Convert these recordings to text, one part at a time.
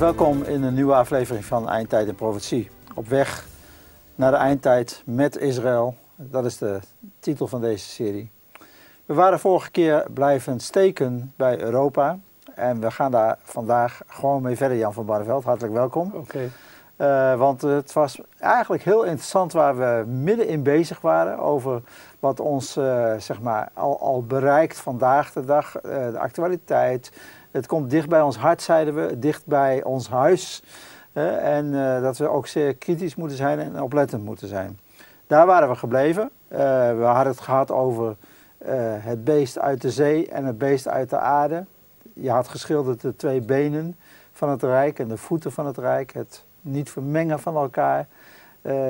Welkom in een nieuwe aflevering van Eindtijd en Profetie. Op weg naar de eindtijd met Israël. Dat is de titel van deze serie. We waren vorige keer blijven steken bij Europa. En we gaan daar vandaag gewoon mee verder, Jan van Barneveld. Hartelijk welkom. Oké. Uh, want het was eigenlijk heel interessant waar we middenin bezig waren over wat ons uh, zeg maar, al, al bereikt vandaag de dag, uh, de actualiteit. Het komt dicht bij ons hart, zeiden we, dicht bij ons huis. en dat we ook zeer kritisch moeten zijn en oplettend moeten zijn. Daar waren we gebleven. we hadden het gehad over het beest uit de zee en het beest uit de aarde. Je had geschilderd de twee benen van het rijk en de voeten van het rijk. Het niet vermengen van elkaar,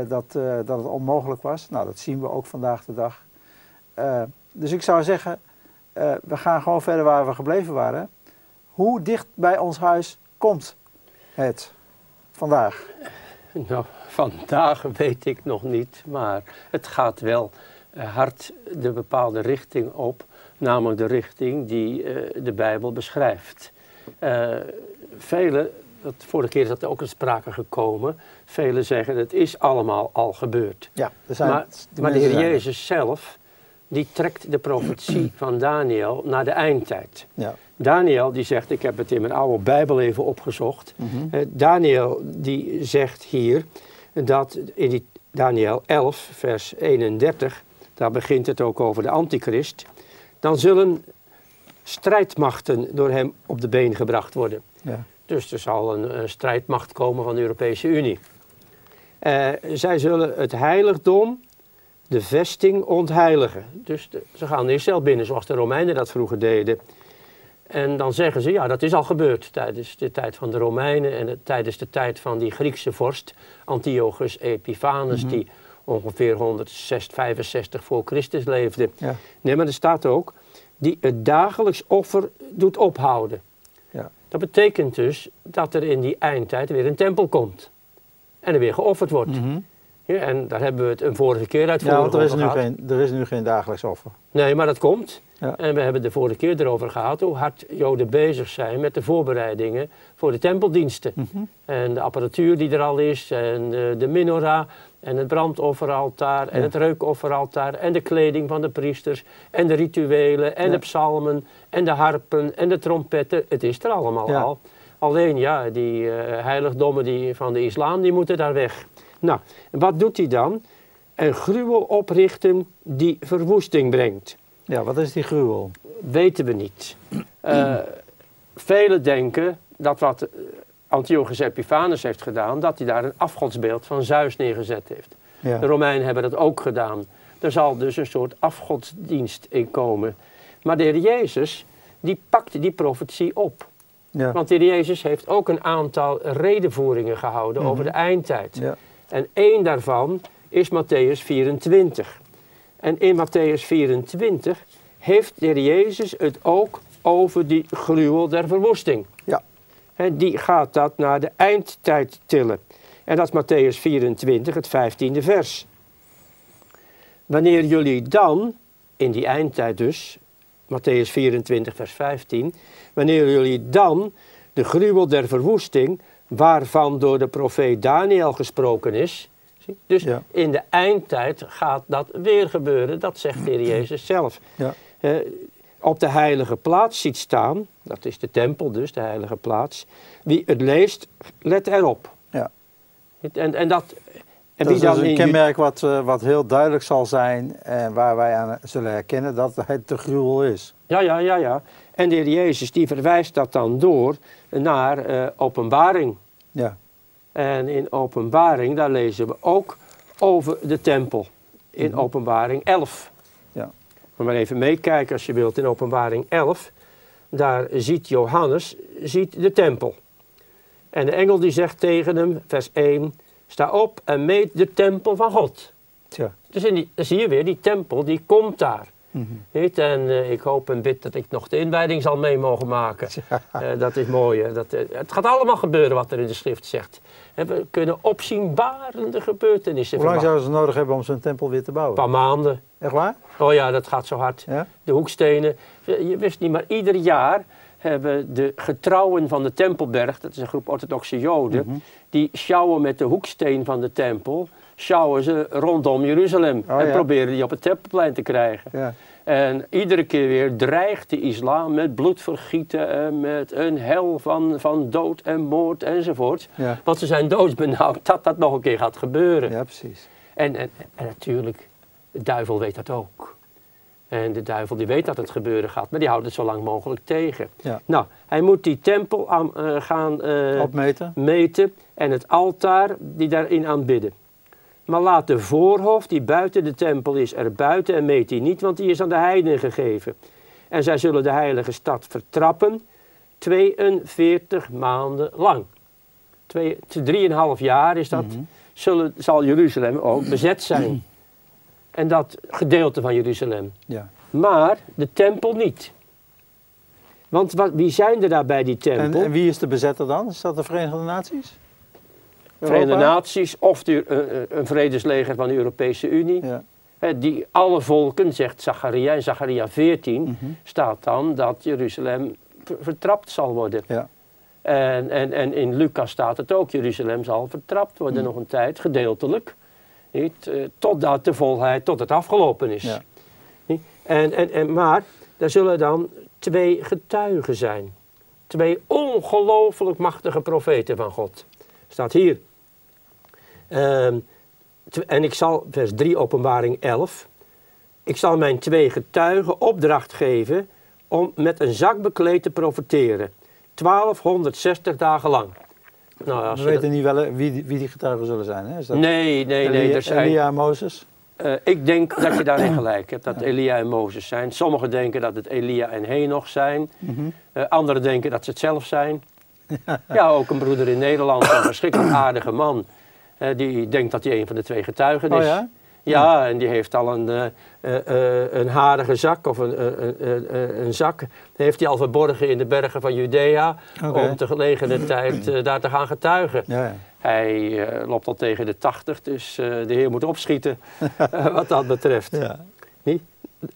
dat, dat het onmogelijk was. Nou, dat zien we ook vandaag de dag. Dus ik zou zeggen, we gaan gewoon verder waar we gebleven waren. Hoe dicht bij ons huis komt het vandaag? Nou, vandaag weet ik nog niet, maar het gaat wel hard de bepaalde richting op, namelijk de richting die de Bijbel beschrijft. Velen dat, vorige keer is dat ook in sprake gekomen. Velen zeggen het is allemaal al gebeurd. Ja, zijn, maar, de, maar de Heer Jezus zelf, die trekt de profetie van Daniel naar de eindtijd. Ja. Daniel die zegt, ik heb het in mijn oude Bijbel even opgezocht. Mm -hmm. Daniel die zegt hier dat in die Daniel 11 vers 31, daar begint het ook over de antichrist. Dan zullen strijdmachten door hem op de been gebracht worden. Ja. Dus er zal een, een strijdmacht komen van de Europese Unie. Uh, zij zullen het heiligdom, de vesting ontheiligen. Dus de, ze gaan Israël binnen zoals de Romeinen dat vroeger deden. En dan zeggen ze, ja, dat is al gebeurd tijdens de tijd van de Romeinen en het, tijdens de tijd van die Griekse vorst Antiochus Epiphanes, mm -hmm. die ongeveer 165 voor Christus leefde. Ja. Nee, maar er staat ook, die het dagelijks offer doet ophouden. Ja. Dat betekent dus dat er in die eindtijd weer een tempel komt. En er weer geofferd wordt. Mm -hmm. Ja, en daar hebben we het een vorige keer uit Ja, want er is, nu geen, er is nu geen dagelijks offer. Nee, maar dat komt. Ja. En we hebben de vorige keer erover gehad hoe hard Joden bezig zijn met de voorbereidingen voor de tempeldiensten. Mm -hmm. En de apparatuur die er al is, en de, de menorah, en het brandofferaltaar, en Ja. het reukofferaltaar, en de kleding van de priesters, en de rituelen, en Ja. de psalmen, en de harpen, en de trompetten. Het is er allemaal al. Alleen ja, die eh, heiligdommen die, van de islam, die moeten daar weg. Nou, wat doet hij dan? Een gruwel oprichten die verwoesting brengt. Ja, wat is die gruwel? Weten we niet. Uh, velen denken dat wat Antiochus Epiphanes heeft gedaan, dat hij daar een afgodsbeeld van Zeus neergezet heeft. Ja. De Romeinen hebben dat ook gedaan. Er zal dus een soort afgodsdienst in komen. Maar de Heer Jezus, die pakte die profetie op. Ja. Want de Heer Jezus heeft ook een aantal redenvoeringen gehouden over de eindtijd. Ja. En één daarvan is Matthäus 24. En in Matthäus 24 heeft de Heer Jezus het ook over die gruwel der verwoesting. Ja. En die gaat dat naar de eindtijd tillen. En dat is Matthäus 24, het 15e vers. Wanneer jullie dan, in die eindtijd dus, Matthäus 24, vers 15, wanneer jullie dan de gruwel der verwoesting, waarvan door de profeet Daniel gesproken is, dus Ja. in de eindtijd gaat dat weer gebeuren, dat zegt de Heer Jezus zelf. Ja. Eh, op de heilige plaats ziet staan, dat is de tempel dus, de heilige plaats, wie het leest, let erop. Ja. En, en dat... En dat is dus dan een kenmerk wat, eh, wat heel duidelijk zal zijn en waar wij aan zullen herkennen dat het de gruwel is. Ja, ja, ja, ja. En de Heer Jezus die verwijst dat dan door naar eh, openbaring. Ja. En in openbaring, daar lezen we ook over de tempel. In Mhm. openbaring 11. Ja. Maar maar even meekijken als je wilt in openbaring 11. Daar ziet Johannes ziet de tempel. En de engel die zegt tegen hem, vers 1, sta op en meet de tempel van God. Tja. Dus in die, dan zie je weer, die tempel die komt daar. Mhm. Niet? En eh, ik hoop en bid dat ik nog de inwijding zal mee mogen maken. Ja. Eh, dat is mooi. Hè? Dat, eh, het gaat allemaal gebeuren wat er in de schrift zegt. En we kunnen opzienbarende gebeurtenissen Hoe lang zouden ze nodig hebben om zo'n tempel weer te bouwen? Een paar maanden. Echt waar? Oh ja, dat gaat zo hard. Ja? De hoekstenen. Je wist niet, maar ieder jaar hebben de getrouwen van de Tempelberg, dat is een groep orthodoxe Joden, Mhm. die sjouwen met de hoeksteen van de tempel, sjouwen ze rondom Jeruzalem Oh, en ja. proberen die op het Tempelplein te krijgen. Ja. En iedere keer weer dreigt de islam met bloedvergieten en met een hel van, van dood en moord enzovoort. Ja. Want ze zijn doodsbenauwd dat dat nog een keer gaat gebeuren. ja, precies. En, en, en natuurlijk, de duivel weet dat ook. En de duivel die weet dat het gebeuren gaat, maar die houdt het zo lang mogelijk tegen. Ja. Nou, hij moet die tempel aan, eh, gaan eh, Opmeten. meten en het altaar die daarin aanbidden. Maar laat de voorhof die buiten de tempel is er buiten en meet die niet, want die is aan de heidenen gegeven. En zij zullen de heilige stad vertrappen 42 maanden lang. Twee, drieënhalf jaar is dat, Mhm. zullen, zal Jeruzalem ook bezet zijn. En dat gedeelte van Jeruzalem. Ja. Maar de tempel niet. Want wat, wie zijn er daar bij die tempel? en wie is de bezetter dan? Is dat de Verenigde Naties? Verenigde Europa? Naties of de, eh, eh, een vredesleger van de Europese Unie. Ja. Die alle volken, zegt Zacharia, in Zacharia 14 Mhm. staat dan dat Jeruzalem ver- vertrapt zal worden. Ja. En, en, en in Lucas staat het ook, Jeruzalem zal vertrapt worden Mhm. nog een tijd, gedeeltelijk. Niet? Eh, totdat de volheid, tot het afgelopen is. Ja. Niet? En, en, en, maar daar zullen dan twee getuigen zijn. Twee ongelooflijk machtige profeten van God. Staat hier. Ehm, en ik zal, vers 3 openbaring 11. Ik zal mijn twee getuigen opdracht geven om met een zak bekleed te profeteren. 1260 dagen lang. Nou, als We dat- weten niet wel wie, die- wie die getuigen zullen zijn. Hè? Is dat Nee, nee, nee. Elia, Er zijn, Elia en Mozes? eh, ik denk dat je daarin gelijk hebt, dat Elia en Mozes zijn. Sommigen denken dat het Elia en Henoch zijn. Eh, anderen denken dat ze het zelf zijn. Ja, ook een broeder in Nederland, een verschrikkelijk aardige man. eh, die denkt dat hij een van de twee getuigen is. Oh ja? Ja, en die heeft al een, eh, eh, eh, een harige zak of een, een, zak. Heeft hij al verborgen in de bergen van Judea. Om te gelegene tijd daar te gaan getuigen. Ja, ja. Hij loopt al tegen de 80, dus de Heer moet opschieten wat dat betreft. ja. Niet?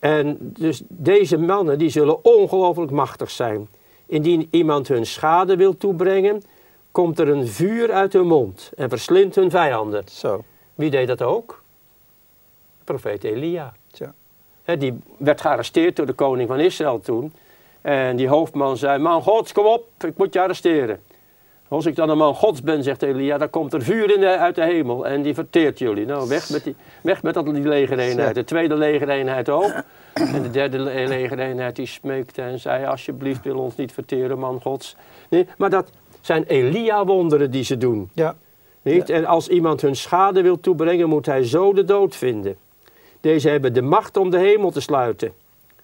En dus deze mannen die zullen ongelooflijk machtig zijn. Indien iemand hun schade wil toebrengen, komt er een vuur uit hun mond en verslindt hun vijanden. Zo. Wie deed dat ook? Profeet Elia. Tja. Hè, die werd gearresteerd door de koning van Israël toen. En die hoofdman zei, man gods, kom op, ik moet je arresteren. Als ik dan een man gods ben, zegt Elia, dan komt er vuur in de, uit de hemel en die verteert jullie. Nou, weg met die, weg met dat, die legereenheid. De tweede legereenheid ook. En de derde le- legereenheid die smeekte en zei, alsjeblieft wil ons niet verteren, man gods. Nee, maar dat zijn Elia-wonderen die ze doen. Ja. Niet? En als iemand hun schade wil toebrengen, moet hij zo de dood vinden. Deze hebben de macht om de hemel te sluiten,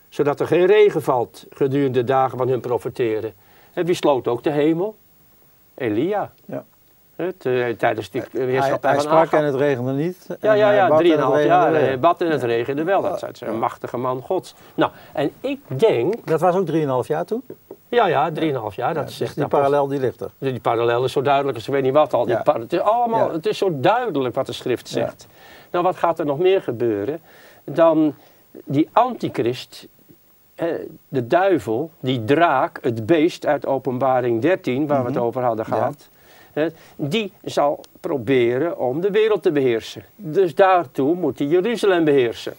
zodat er geen regen valt gedurende de dagen van hun profeteren. En wie sloot ook de hemel? Elia. Ja. Het, eh, tijdens die Hij, heerschappij hij sprak en het regende niet. Ja, ja, ja, drieënhalf jaar. Hij bad en het regende wel. Dat is een machtige man gods. Nou, en ik denk, Dat was ook 3,5 jaar toen? Ja, ja, drieënhalf jaar, dat dus zegt die de apostel. parallel die ligt er. Dus Die parallel is zo duidelijk als ik weet niet wat al. Die Ja. het is allemaal, Ja. het is zo duidelijk wat de schrift Ja. zegt. Nou, wat gaat er nog meer gebeuren? Dan die antichrist, de duivel, die draak, het beest uit openbaring 13, waar we het over hadden Mhm. Ja. gehad. eh, die zal proberen om de wereld te beheersen. Dus daartoe moet hij Jeruzalem beheersen.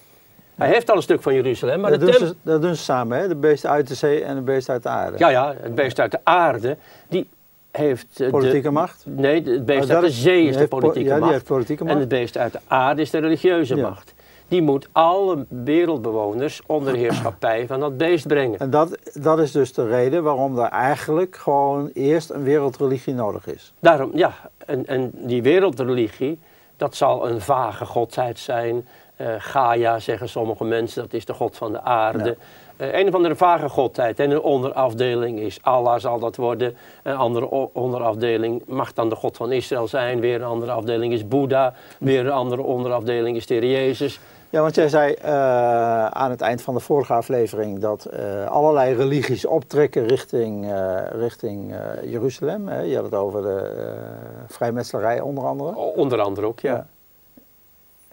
Hij heeft al een stuk van Jeruzalem, maar Dat de doen, ze, dat doen ze samen, hè? De beest uit de zee en de beest uit de aarde. Ja, ja, het beest uit de aarde, die heeft... Politieke de, macht? Nee, het beest Oh, uit de zee is de po- politieke ja, die macht. heeft politieke En macht. het beest uit de aarde is de religieuze Ja. macht. Die moet alle wereldbewoners onder heerschappij van dat beest brengen. En dat, dat is dus de reden waarom er eigenlijk gewoon eerst een wereldreligie nodig is. Daarom, ja, en, en die wereldreligie, dat zal een vage godheid zijn. Eh, Gaia zeggen sommige mensen, dat is de god van de aarde. Eh, een of andere vage godheid. En een onderafdeling is Allah zal dat worden. Een andere onderafdeling mag dan de god van Israël zijn. Weer een andere afdeling is Boeddha. Weer een andere onderafdeling is de Heer Jezus. Ja, want jij zei eh, aan het eind van de vorige aflevering dat allerlei religies optrekken richting, richting Jeruzalem. Hè? Je had het over de vrijmetselarij onder andere. Onder andere ook, ja. Ja.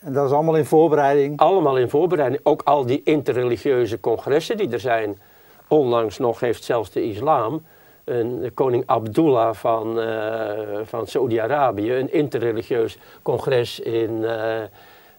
En dat is allemaal in voorbereiding. Allemaal in voorbereiding. Ook al die interreligieuze congressen die er zijn. onlangs nog heeft zelfs de islam, een, de koning Abdullah van, uh, van Saudi-Arabië, een interreligieus congres in, uh,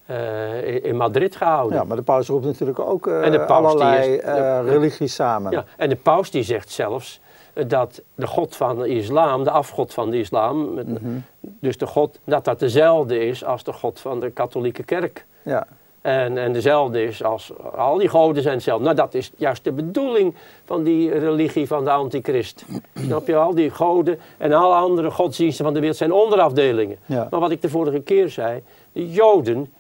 uh, in Madrid gehouden. Ja, maar de paus roept natuurlijk ook en de paus allerlei is, de, religies samen. Ja, en de paus die zegt zelfs dat de God van de islam, de afgod van de islam, mm -hmm. dus de God, dat dat dezelfde is als de God van de katholieke kerk. Ja. En, en dezelfde is als al die goden zijn hetzelfde. Nou, dat is juist de bedoeling van die religie van de antichrist. Snap je? Al die goden en alle andere godsdiensten van de wereld zijn onderafdelingen. Ja. Maar wat ik de vorige keer zei, de Joden,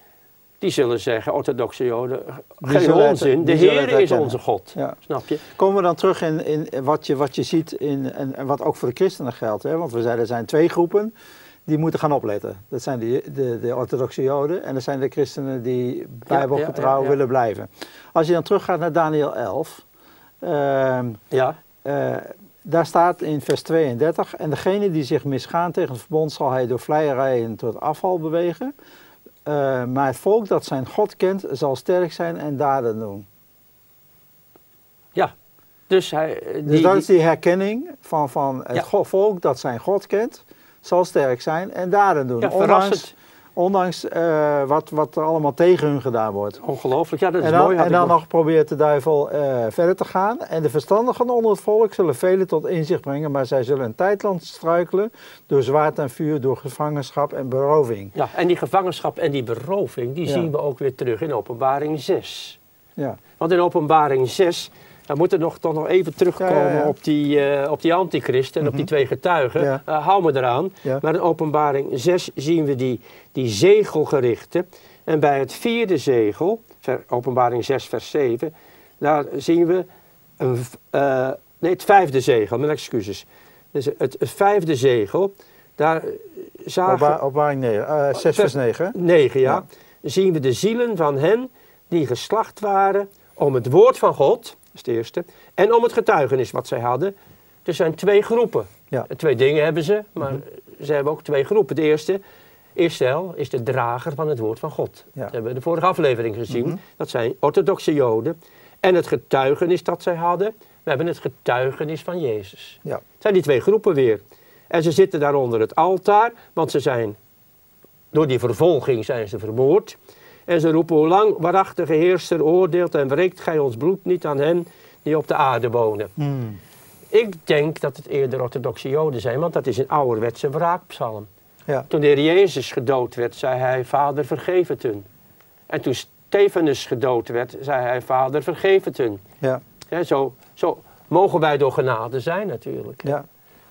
die zullen zeggen, orthodoxe Joden, Die geen onzin, de Heer is onze God. Ja. Snap je? Komen we dan terug in, in wat, je, wat je ziet in, en, en wat ook voor de christenen geldt. Hè? Want we zeiden er zijn twee groepen die moeten gaan opletten. Dat zijn de, de, de orthodoxe joden en dat zijn de christenen die bijbelgetrouw ja, ja. willen blijven. Als je dan teruggaat naar Daniel 11, ehm, Ja, eh, daar staat in vers 32, en degene die zich misgaan tegen het verbond zal hij door vleierijen tot afval bewegen. Eh, maar het volk dat zijn God kent zal sterk zijn en daden doen. ja. Dus hij, die, Dus dat is die herkenning van, van het Ja. volk dat zijn God kent, zal sterk zijn en daden doen. ja, ondanks. Ondanks eh, wat, wat er allemaal tegen hun gedaan wordt. Ongelooflijk. Ja, dat is En dan, mooi. en dan nog- nog probeert de duivel eh, verder te gaan. En de verstandigen onder het volk zullen velen tot inzicht brengen, maar zij zullen een tijd lang struikelen door zwaard en vuur, door gevangenschap en beroving. Ja, en die gevangenschap en die beroving, die Ja. zien we ook weer terug in openbaring 6. Ja, Want in openbaring 6, dan moeten we nog, toch nog even terugkomen Ja, op die, eh, op die antichrist en op die twee getuigen. Eh, hou me eraan. Maar in openbaring 6 zien we die, die zegelgerichten. En bij het vierde zegel, ver- openbaring 6 vers 7, daar zien we, een, eh, nee het vijfde zegel, mijn excuses. Dus het, het vijfde zegel, daar zagen... Openba- openbaring 9, eh 6 vers 9. hè? 9, ja, zien we de zielen van hen die geslacht waren om het woord van God, is het eerste, en om het getuigenis wat zij hadden. Er zijn twee groepen. Ja. Twee dingen hebben ze, maar ze hebben ook twee groepen. De eerste, Israël, is de drager van het woord van God. Ja. Dat hebben we de vorige aflevering gezien. Mhm. Dat zijn orthodoxe Joden. En het getuigenis dat zij hadden, we hebben het getuigenis van Jezus. Ja. Het zijn die twee groepen weer. En ze zitten daar onder het altaar, want ze zijn, door die vervolging zijn ze vermoord. En ze roepen, hoe lang, waarachtige heerser, oordeelt en wreekt gij ons bloed niet aan hen die op de aarde wonen. Hmm. Ik denk dat het eerder orthodoxe joden zijn, want dat is een ouderwetse wraakpsalm. Ja. Toen de Heer Jezus gedood werd, zei hij, vader vergeef het hun. En toen Stefanus gedood werd, zei hij, vader vergeef het hun. Ja. Ja, zo, zo mogen wij door genade zijn natuurlijk. Ja.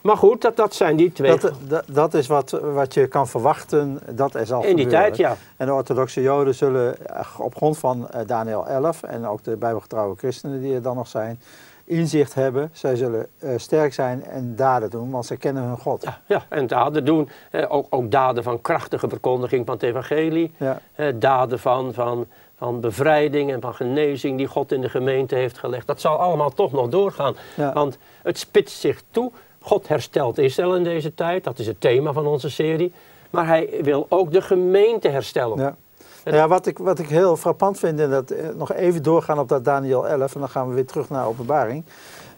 Maar goed, dat, dat zijn die twee. Dat, dat, dat is wat, wat je kan verwachten dat er zal in die gebeuren. tijd, ja. En de orthodoxe joden zullen eh, op grond van eh, Daniel 11 en ook de bijbelgetrouwe christenen die er dan nog zijn, inzicht hebben. Zij zullen eh, sterk zijn en daden doen, want zij kennen hun God. Ja, ja, en daden doen, eh, ook, ook daden van krachtige verkondiging van het evangelie. Ja. Eh, daden van, van, van bevrijding en van genezing die God in de gemeente heeft gelegd. Dat zal allemaal toch nog doorgaan. Ja. Want het spitst zich toe. God herstelt Israël in deze tijd. Dat is het thema van onze serie. Maar hij wil ook de gemeente herstellen. Ja. Ja, wat, ik, wat ik heel frappant vind, en dat eh, nog even doorgaan op dat Daniel 11, en dan gaan we weer terug naar openbaring.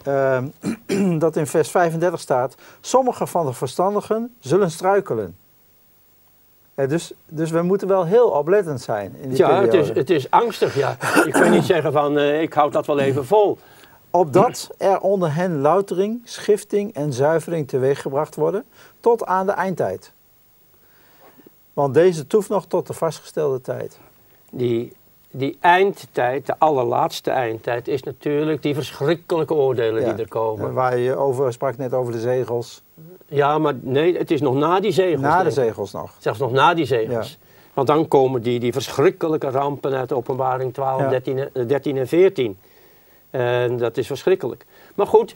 ehm, dat in vers 35 staat, sommige van de verstandigen zullen struikelen. Ja, dus, dus we moeten wel heel oplettend zijn in die Ja, het is, het is angstig. Ja. Je kunt niet zeggen van eh, ik houd dat wel even vol. Opdat er onder hen loutering, schifting en zuivering teweeggebracht worden tot aan de eindtijd. Want deze toeft nog tot de vastgestelde tijd. Die, die eindtijd, de allerlaatste eindtijd, is natuurlijk die verschrikkelijke oordelen Ja. die er komen. Waar je over sprak net over de zegels. Ja, maar nee, het is nog na die zegels. Na de zegels nog. Zelfs nog na die zegels. Want dan komen die, die verschrikkelijke rampen uit de openbaring 12, Ja. 13, en- 13 en 14. En dat is verschrikkelijk. Maar goed,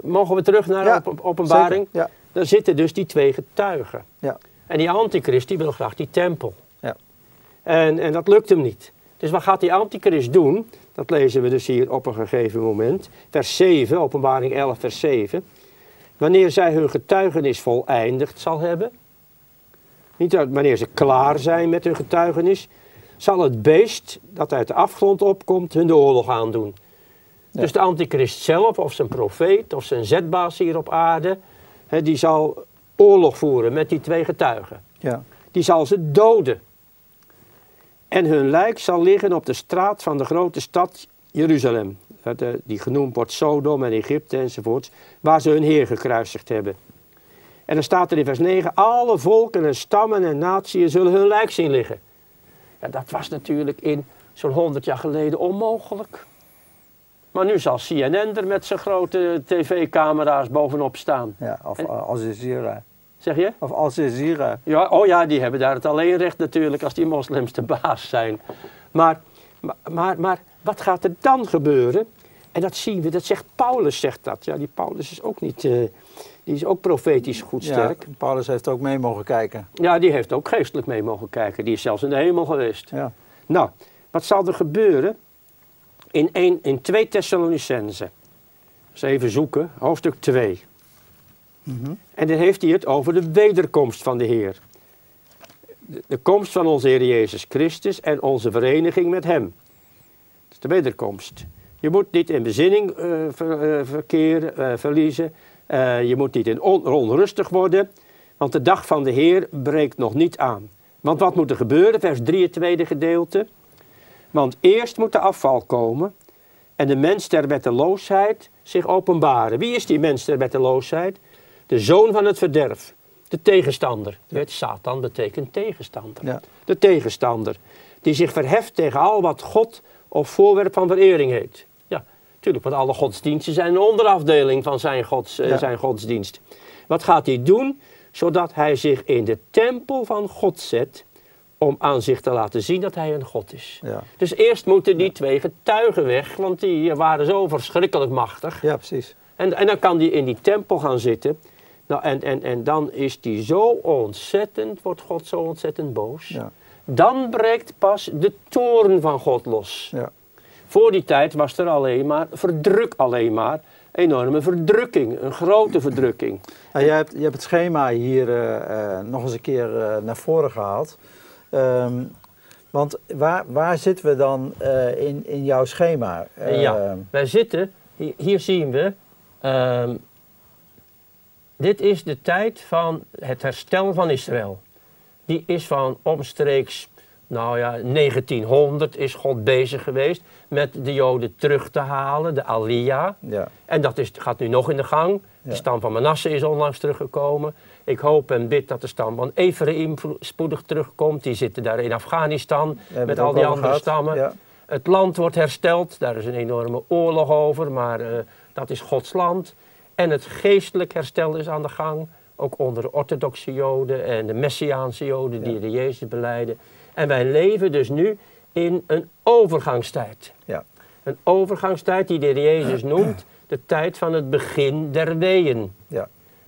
mogen we terug naar Ja, op- openbaring? Ja, Daar zitten dus die twee getuigen. ja, En die antichrist die wil graag die tempel. Ja. En, en dat lukt hem niet. Dus wat gaat die antichrist doen? Dat lezen we dus hier op een gegeven moment. Vers 7, openbaring 11, vers 7. Wanneer zij hun getuigenis voleindigd zal hebben. Niet dat wanneer ze klaar zijn met hun getuigenis. Zal het beest dat uit de afgrond opkomt hun de oorlog aandoen. Dus de antichrist zelf, of zijn profeet, of zijn zetbaas hier op aarde, die zal oorlog voeren met die twee getuigen. Ja. Die zal ze doden. En hun lijk zal liggen op de straat van de grote stad Jeruzalem. Eh, Die genoemd wordt Sodom en Egypte enzovoorts. Waar ze hun Heer gekruisigd hebben. En dan staat er in vers 9: Alle volken en stammen en naties zullen hun lijk zien liggen. Ja, dat was natuurlijk in zo'n 100 jaar geleden onmogelijk. Maar nu zal CNN er met zijn grote tv-camera's bovenop staan. ja. Of En- Al Jazeera. Zeg je? Of Al Jazeera. Ja, oh ja, die hebben daar het alleen recht natuurlijk als die moslims de baas zijn. Maar, maar, maar, maar wat gaat er dan gebeuren? En dat zien we, dat zegt Paulus, zegt dat. Ja, die Paulus is ook niet, eh, die is ook profetisch goed sterk. Ja, Paulus heeft ook mee mogen kijken. Ja, die heeft ook geestelijk mee mogen kijken. Die is zelfs in de hemel geweest. Ja. Nou, wat zal er gebeuren in, een, in 2 Thessalonicense? Dus even zoeken, hoofdstuk 2. Mhm. En dan heeft hij het over de wederkomst van de Heer. De, de komst van onze Heer Jezus Christus en onze vereniging met Hem. Dat is de wederkomst. Je moet niet in bezinning eh, ver- eh, verkeren, eh, verliezen. Eh, je moet niet in on- onrustig worden. Want de dag van de Heer breekt nog niet aan. Want wat moet er gebeuren? Vers 3, het tweede gedeelte. Want eerst moet de afval komen en de mens der wetteloosheid zich openbaren. Wie is die mens der wetteloosheid? De zoon van het verderf, de tegenstander. Weet, Satan betekent tegenstander. Ja. De tegenstander, die zich verheft tegen al wat God of voorwerp van verering heet. Ja, natuurlijk, want alle godsdiensten zijn een onderafdeling van zijn, gods, eh, Ja. zijn godsdienst. Wat gaat hij doen? Zodat hij zich in de tempel van God zet om aan zich te laten zien dat hij een God is. Ja. Dus eerst moeten die twee getuigen weg, want die waren zo verschrikkelijk machtig. ja, precies. En, en dan kan die in die tempel gaan zitten. Nou, en, en, en dan is die zo ontzettend, wordt God zo ontzettend boos. Ja. Dan breekt pas de toorn van God los. Ja. Voor die tijd was er alleen maar verdruk, alleen maar enorme verdrukking, een grote verdrukking. Nou, jij, hebt, je hebt het schema hier eh, eh, nog eens een keer eh, naar voren gehaald. Ehm, want waar, waar zitten we dan eh, in, in jouw schema? Ja, wij zitten, hier, hier zien we, ehm, dit is de tijd van het herstel van Israël. Die is van omstreeks, nou ja, 1900 is God bezig geweest met de Joden terug te halen, de Aliyah. Ja, En dat is, gaat nu nog in de gang. De stam van Manasse is onlangs teruggekomen. Ik hoop en bid dat de stam van Ephraim spoedig terugkomt. Die zitten daar in Afghanistan met al die andere gehad. stammen. Ja, Het land wordt hersteld, daar is een enorme oorlog over, maar eh, dat is Gods land. En het geestelijk herstel is aan de gang, ook onder de orthodoxe Joden en de Messiaanse Joden die Ja. de Jezus beleiden. En wij leven dus nu in een overgangstijd. ja, Een overgangstijd die de Jezus noemt de tijd van het begin der weeën.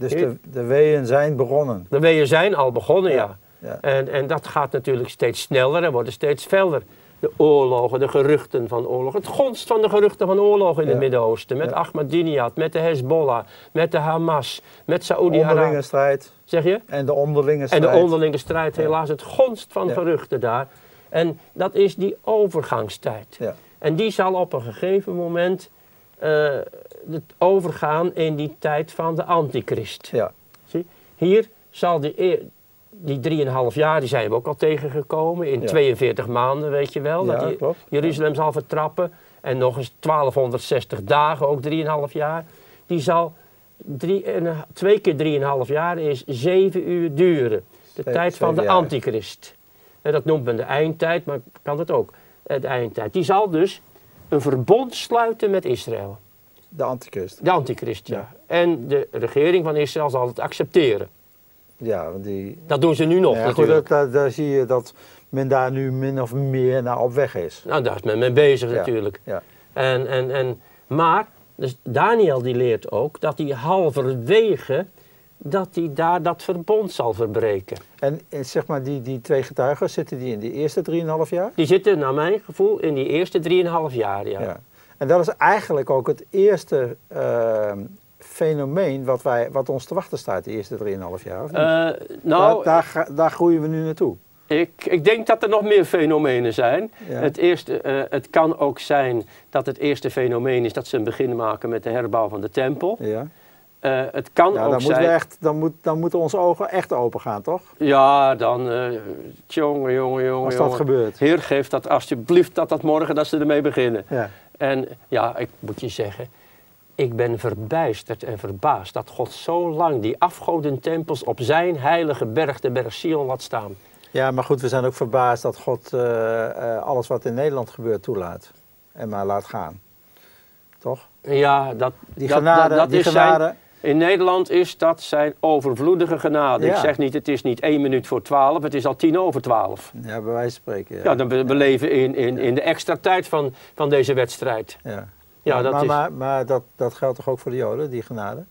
Dus de, de weeën zijn begonnen. De weeën zijn al begonnen, ja. Ja. En, en dat gaat natuurlijk steeds sneller en worden steeds feller. De oorlogen, de geruchten van oorlogen. Het gonst van de geruchten van oorlogen in Ja. het Midden-Oosten. Met Ja. Ahmadinejad, met de Hezbollah, met de Hamas, met Onderlinge Saoedi-Arabië. strijd Zeg je? en de onderlinge En strijd. de onderlinge strijd, helaas. Het gonst van geruchten daar. En dat is die overgangstijd. Ja, En die zal op een gegeven moment eh, het overgaan in die tijd van de antichrist. ja, Zie? Hier zal die, die drieënhalf jaar, die zijn we ook al tegengekomen, in Ja. 42 maanden, weet je wel. Ja, dat klopt. Jeruzalem zal vertrappen. En nog eens 1260 dagen, ook 3,5 jaar. Die zal drie, en, een- twee keer 3,5 jaar is zeven uur duren. De tijd van de jaar. antichrist. En dat noemt men de eindtijd, maar kan het ook. eh, De eindtijd. Die zal dus een verbond sluiten met Israël. De antichrist. De antichrist, ja. Ja. En de regering van Israël zal het accepteren. Ja, want die... Dat doen ze nu nog Ja, goed, natuurlijk. dat, dat- daar zie je dat men daar nu min of meer naar op weg is. Nou, daar is men mee bezig Ja. natuurlijk. Ja, En, en, en, maar dus Daniel die leert ook dat hij halverwege dat hij daar dat verbond zal verbreken. en, en zeg maar, die, die twee getuigen, zitten die in die eerste 3,5 jaar? Die zitten naar mijn gevoel in die eerste 3,5 jaar. Ja. Ja. En dat is eigenlijk ook het eerste ehm, fenomeen wat, wij, wat ons te wachten staat, de eerste 3,5 jaar. Of niet? Eh, nou, daar, daar, groeien we nu naartoe. Ik, ik denk dat er nog meer fenomenen zijn. Ja. Het, eerste, eh, het kan ook zijn dat het eerste fenomeen is dat ze een begin maken met de herbouw van de tempel. Ja. Eh, het kan Ja, ook dan, zijn. echt, dan, moet, dan moeten onze ogen echt open gaan, toch? Ja, dan. eh jongen, jongen, jongen. Als dat jongen. gebeurt. Heer, geef dat alsjeblieft dat dat morgen dat ze ermee beginnen. Ja. En ja, ik moet je zeggen, ik ben verbijsterd en verbaasd dat God zo lang die afgodentempels op zijn heilige berg, de berg Sion, laat staan. ja, maar goed, we zijn ook verbaasd dat God eh, eh, alles wat in Nederland gebeurt toelaat. En maar laat gaan. Toch? Ja, dat, Die dat, genade, dat, dat die is genade zijn, in Nederland is dat zijn overvloedige genade. Ja. Ik zeg niet, het is niet één minuut voor twaalf, het is al tien over twaalf. ja, bij wijze van spreken. Ja, dan we, we leven in, in, in de extra tijd van, van deze wedstrijd. Ja. Ja, maar dat maar, is- maar, maar dat, dat geldt toch ook voor de Joden, die genade?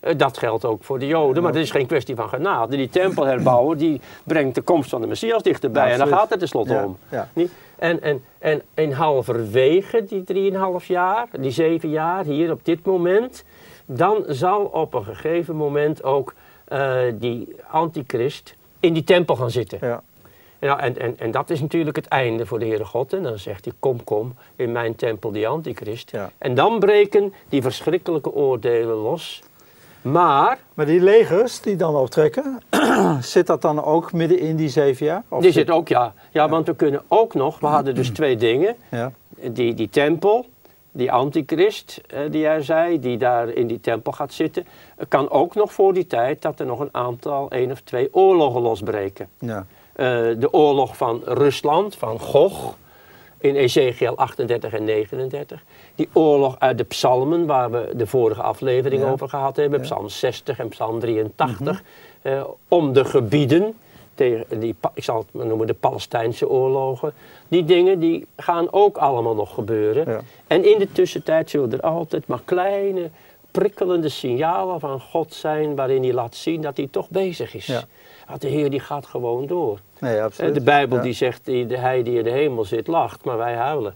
Eh, Dat geldt ook voor de Joden, maar het is geen kwestie van genade. Die tempel herbouwen, die brengt de komst van de Messias dichterbij. Ja, en daar gaat het tenslotte Ja, om. ja. En, en, en in halverwege die drieënhalf jaar, die zeven jaar, hier op dit moment, dan zal op een gegeven moment ook eh, die antichrist in die tempel gaan zitten. Ja. Ja, en, en, en dat is natuurlijk het einde voor de Heere God. En dan zegt hij, kom, kom, in mijn tempel die antichrist. Ja. En dan breken die verschrikkelijke oordelen los. Maar Maar die legers die dan optrekken, zit dat dan ook midden in die zeven jaar? Of Die zit ook, ja. ja. want we kunnen ook nog, we hadden dus twee dingen. Ja, Die, die tempel, die antichrist, eh, die jij zei, die daar in die tempel gaat zitten. Het kan ook nog voor die tijd dat er nog een aantal, één of twee oorlogen losbreken. ja, Eh, de oorlog van Rusland, van Gog, in Ezekiel 38 en 39. Die oorlog uit de psalmen, waar we de vorige aflevering Ja. over gehad hebben. Psalm 60 en psalm 83. eh, om de gebieden, tegen die, ik zal het noemen de Palestijnse oorlogen. Die dingen die gaan ook allemaal nog gebeuren. Ja. En in de tussentijd zullen er altijd maar kleine prikkelende signalen van God zijn... waarin hij laat zien dat hij toch bezig is. Ja. Want de Heer die gaat gewoon door. nee, absoluut. De Bijbel ja. die zegt, hij die in de hemel zit lacht, maar wij huilen.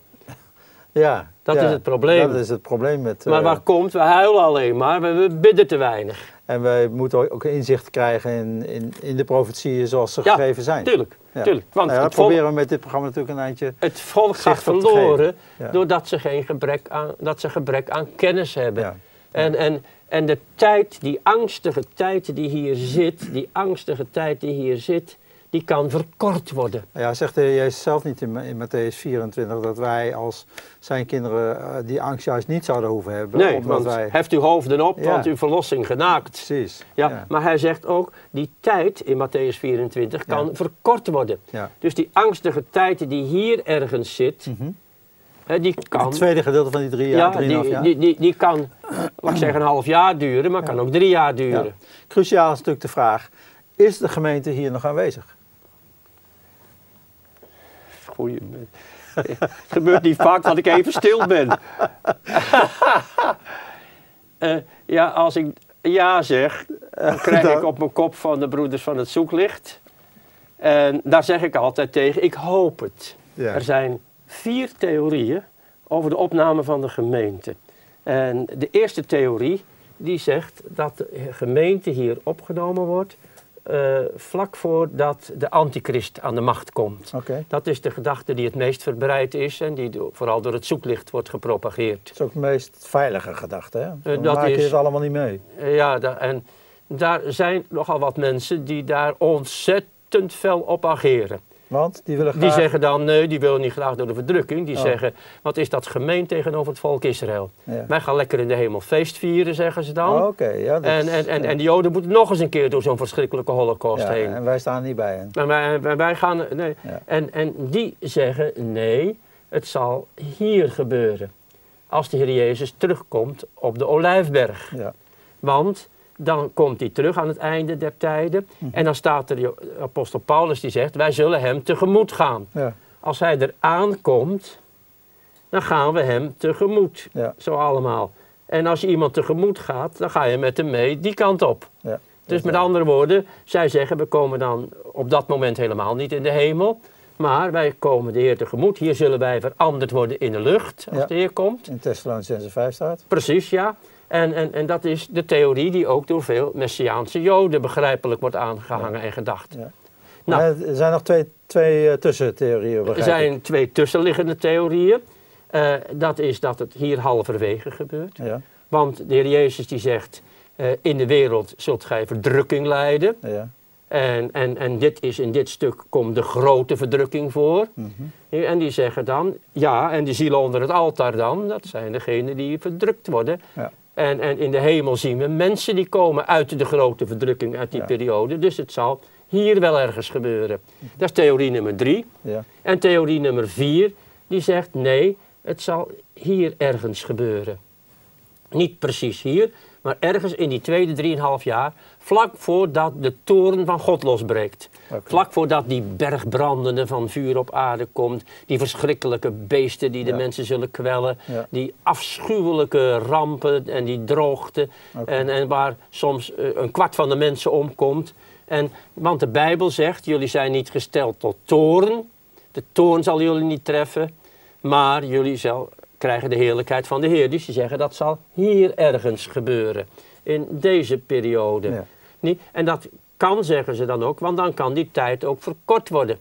Ja, Dat ja, is het probleem. Dat is het probleem met... Maar eh, waar komt, we huilen alleen maar, we, we bidden te weinig. En wij moeten ook inzicht krijgen in, in, in de profetieën zoals ze Ja, gegeven zijn. Tuurlijk, Ja. tuurlijk. Want Nou ja, het, volk, proberen we met dit programma natuurlijk een eindje... het volk gaat verloren doordat ze geen gebrek aan, dat ze gebrek aan kennis hebben. En, en, en de tijd, die angstige tijd die hier zit, die angstige tijd die hier zit, die kan verkort worden. Ja, zegt de Jezus zelf niet in, in Matthäus 24 dat wij als zijn kinderen eh, die angst juist niet zouden hoeven hebben? Nee, omdat want wij... heft uw hoofden op, Ja. want uw verlossing genaakt. Precies. Ja, ja. maar hij zegt ook, die tijd in Matthäus 24 kan Ja. verkort worden. ja. Dus die angstige tijd die hier ergens zit, Mhm. die kan... Het tweede gedeelte van die drie jaar, ja, die, jaar. die, die, die kan, laat ik zeggen, een half jaar duren, maar kan ook drie jaar duren. Ja. Cruciaal is natuurlijk de vraag, is de gemeente hier nog aanwezig? Goeie, het gebeurt niet vaak dat ik even stil ben. Eh, ja, als ik ja zeg, dan krijg ik op mijn kop van de broeders van het zoeklicht. En daar zeg ik altijd tegen, ik hoop het. Ja. Er zijn vier theorieën over de opname van de gemeente. En de eerste theorie die zegt dat de gemeente hier opgenomen wordt eh, vlak voordat de antichrist aan de macht komt. Dat is de gedachte die het meest verbreid is en die vooral door het zoeklicht wordt gepropageerd. Dat is ook de meest veilige gedachte, hè? Dan dat maak je is- het allemaal niet mee. Eh, ja, da- en daar zijn nogal wat mensen die daar ontzettend fel op ageren. Want die willen graag... Die zeggen dan, nee, die willen niet graag door de verdrukking. Die Oh. zeggen, wat is dat gemeen tegenover het volk Israël? Ja. Wij gaan lekker in de hemel feest vieren, zeggen ze dan. Oh, Oké, ja. dat en, en, en, ja. en de Joden moeten nog eens een keer door zo'n verschrikkelijke holocaust Ja, heen. en wij staan niet bij hen. En wij, wij, gaan, nee. En, en die zeggen, nee, het zal hier gebeuren. Als de Heer Jezus terugkomt op de Olijfberg. Ja. Want dan komt hij terug aan het einde der tijden. Mhm. En dan staat er de apostel Paulus die zegt, wij zullen hem tegemoet gaan. Ja. Als hij er aankomt, dan gaan we hem tegemoet. Ja. Zo allemaal. En als je iemand tegemoet gaat, dan ga je met hem mee die kant op. Ja. Dus met andere woorden, zij zeggen, we komen dan op dat moment helemaal niet in de hemel. Maar wij komen de Heer tegemoet. Hier zullen wij veranderd worden in de lucht, als Ja. de Heer komt. In Thessalonicense 5 staat. Precies, ja. En, en, en dat is de theorie die ook door veel Messiaanse Joden begrijpelijk wordt aangehangen en gedacht. Ja. Nou. Er zijn nog twee, twee eh, tussentheorieën. Er zijn twee tussenliggende theorieën. Eh, dat is dat het hier halverwege gebeurt. Ja, Want de Heer Jezus die zegt, eh, in de wereld zult gij verdrukking lijden. ja. En, en, en dit is, in dit stuk komt de grote verdrukking voor. mhm. En die zeggen dan, ja, en die zielen onder het altaar dan, dat zijn degenen die verdrukt worden. Ja. En, en in de hemel zien we mensen die komen uit de grote verdrukking uit die Ja. periode. Dus het zal hier wel ergens gebeuren. Dat is theorie nummer drie. ja. En theorie nummer vier, die zegt nee, het zal hier ergens gebeuren. Niet precies hier, maar ergens in die tweede drieënhalf jaar, vlak voordat de toren van God losbreekt. Vlak voordat die bergbrandende van vuur op aarde komt, die verschrikkelijke beesten die de Ja. mensen zullen kwellen, Ja. die afschuwelijke rampen en die droogte, en, en waar soms eh, een kwart van de mensen omkomt. En, want de Bijbel zegt, jullie zijn niet gesteld tot toren, de toorn zal jullie niet treffen, maar jullie zal, krijgen de heerlijkheid van de Heer. Dus die zeggen dat zal hier ergens gebeuren, in deze periode. Ja. Niet? En dat kan, zeggen ze dan ook, want dan kan die tijd ook verkort worden.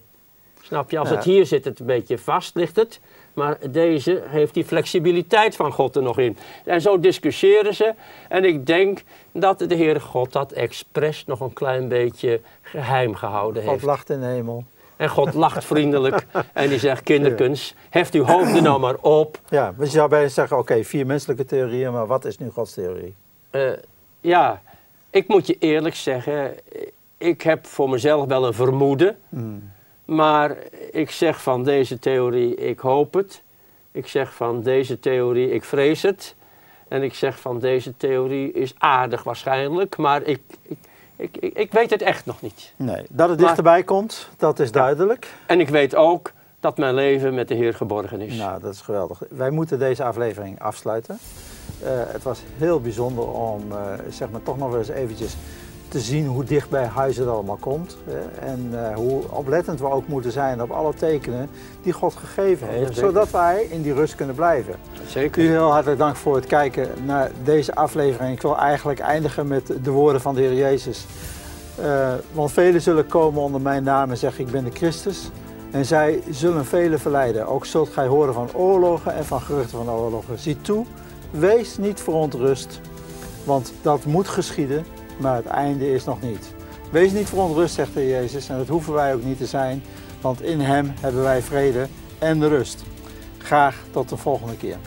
Snap je? Als Ja. het hier zit, het een beetje vast ligt het. Maar deze heeft die flexibiliteit van God er nog in. En zo discussiëren ze. En ik denk dat de Heere God dat expres nog een klein beetje geheim gehouden God heeft. lacht in de hemel. En God lacht vriendelijk en die zegt, kinderkens, heft uw hoofden nou maar op. Ja, want je zou bijna zeggen, oké, vier menselijke theorieën, maar wat is nu Gods theorie? Eh, ja, ik moet je eerlijk zeggen, ik heb voor mezelf wel een vermoeden. Hmm. Maar ik zeg van deze theorie, ik hoop het. Ik zeg van deze theorie, ik vrees het. En ik zeg van deze theorie is aardig waarschijnlijk, maar ik, ik, ik, ik, ik weet het echt nog niet. Nee, dat het Maar- dichterbij komt, dat is duidelijk. En ik weet ook dat mijn leven met de Heer geborgen is. Nou, dat is geweldig. Wij moeten deze aflevering afsluiten. Eh, het was heel bijzonder om, eh, zeg maar, toch nog wel eens eventjes te zien hoe dicht bij huis het allemaal komt. en eh, hoe oplettend we ook moeten zijn op alle tekenen die God gegeven heeft. zodat wij in die rust kunnen blijven. Zeker. U heel hartelijk dank voor het kijken naar deze aflevering. Ik wil eigenlijk eindigen met de woorden van de Heer Jezus. Eh, want velen zullen komen onder mijn naam en zeggen ik ben de Christus. En zij zullen velen verleiden. Ook zult gij horen van oorlogen en van geruchten van oorlogen. Zie toe, wees niet verontrust. Want dat moet geschieden, maar het einde is nog niet. Wees niet verontrust, zegt de Jezus. En dat hoeven wij ook niet te zijn. Want in Hem hebben wij vrede en rust. Graag tot de volgende keer.